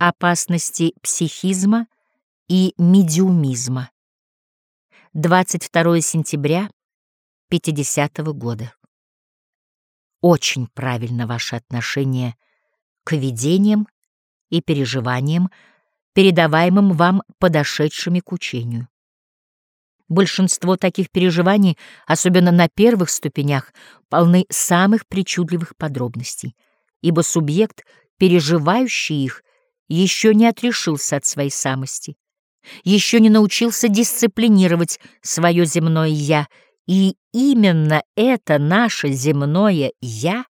Опасности психизма и медиумизма. 22 сентября 50 -го года. Очень правильно ваше отношение к видениям и переживаниям, передаваемым вам подошедшими к учению. Большинство таких переживаний, особенно на первых ступенях, полны самых причудливых подробностей, ибо субъект, переживающий их, еще не отрешился от своей самости, еще не научился дисциплинировать свое земное «я», и именно это наше земное «я»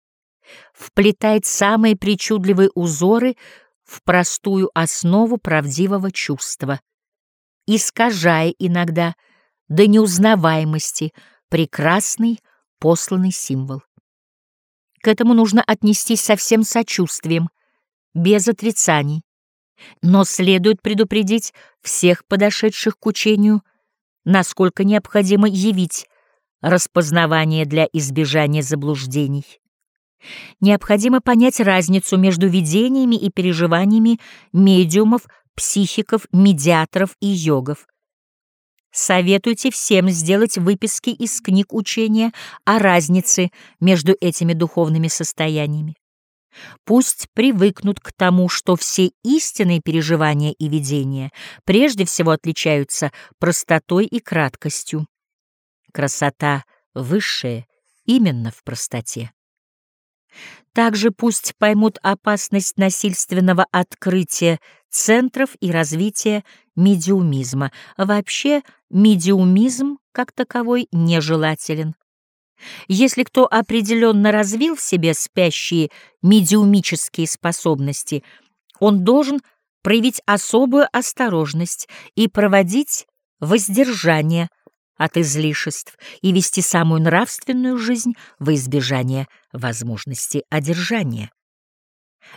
вплетает самые причудливые узоры в простую основу правдивого чувства, искажая иногда до неузнаваемости прекрасный посланный символ. К этому нужно отнестись со всем сочувствием, без отрицаний, но следует предупредить всех подошедших к учению, насколько необходимо явить распознавание для избежания заблуждений. Необходимо понять разницу между видениями и переживаниями медиумов, психиков, медиаторов и йогов. Советуйте всем сделать выписки из книг учения о разнице между этими духовными состояниями. Пусть привыкнут к тому, что все истинные переживания и видения прежде всего отличаются простотой и краткостью. Красота высшая именно в простоте. Также пусть поймут опасность насильственного открытия центров и развития медиумизма. Вообще, медиумизм как таковой нежелателен. Если кто определенно развил в себе спящие медиумические способности, он должен проявить особую осторожность и проводить воздержание от излишеств и вести самую нравственную жизнь во избежание возможности одержания.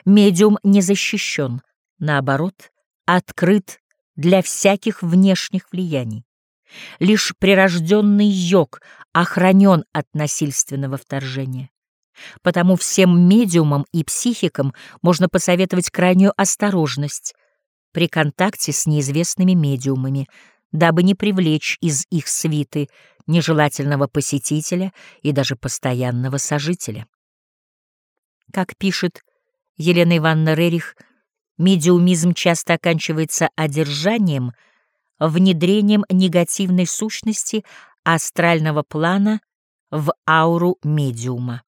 Медиум не защищен, наоборот, открыт для всяких внешних влияний. Лишь прирожденный йог охранен от насильственного вторжения. Потому всем медиумам и психикам можно посоветовать крайнюю осторожность при контакте с неизвестными медиумами, дабы не привлечь из их свиты нежелательного посетителя и даже постоянного сожителя. Как пишет Елена Ивановна Рерих, медиумизм часто оканчивается одержанием — внедрением негативной сущности астрального плана в ауру медиума.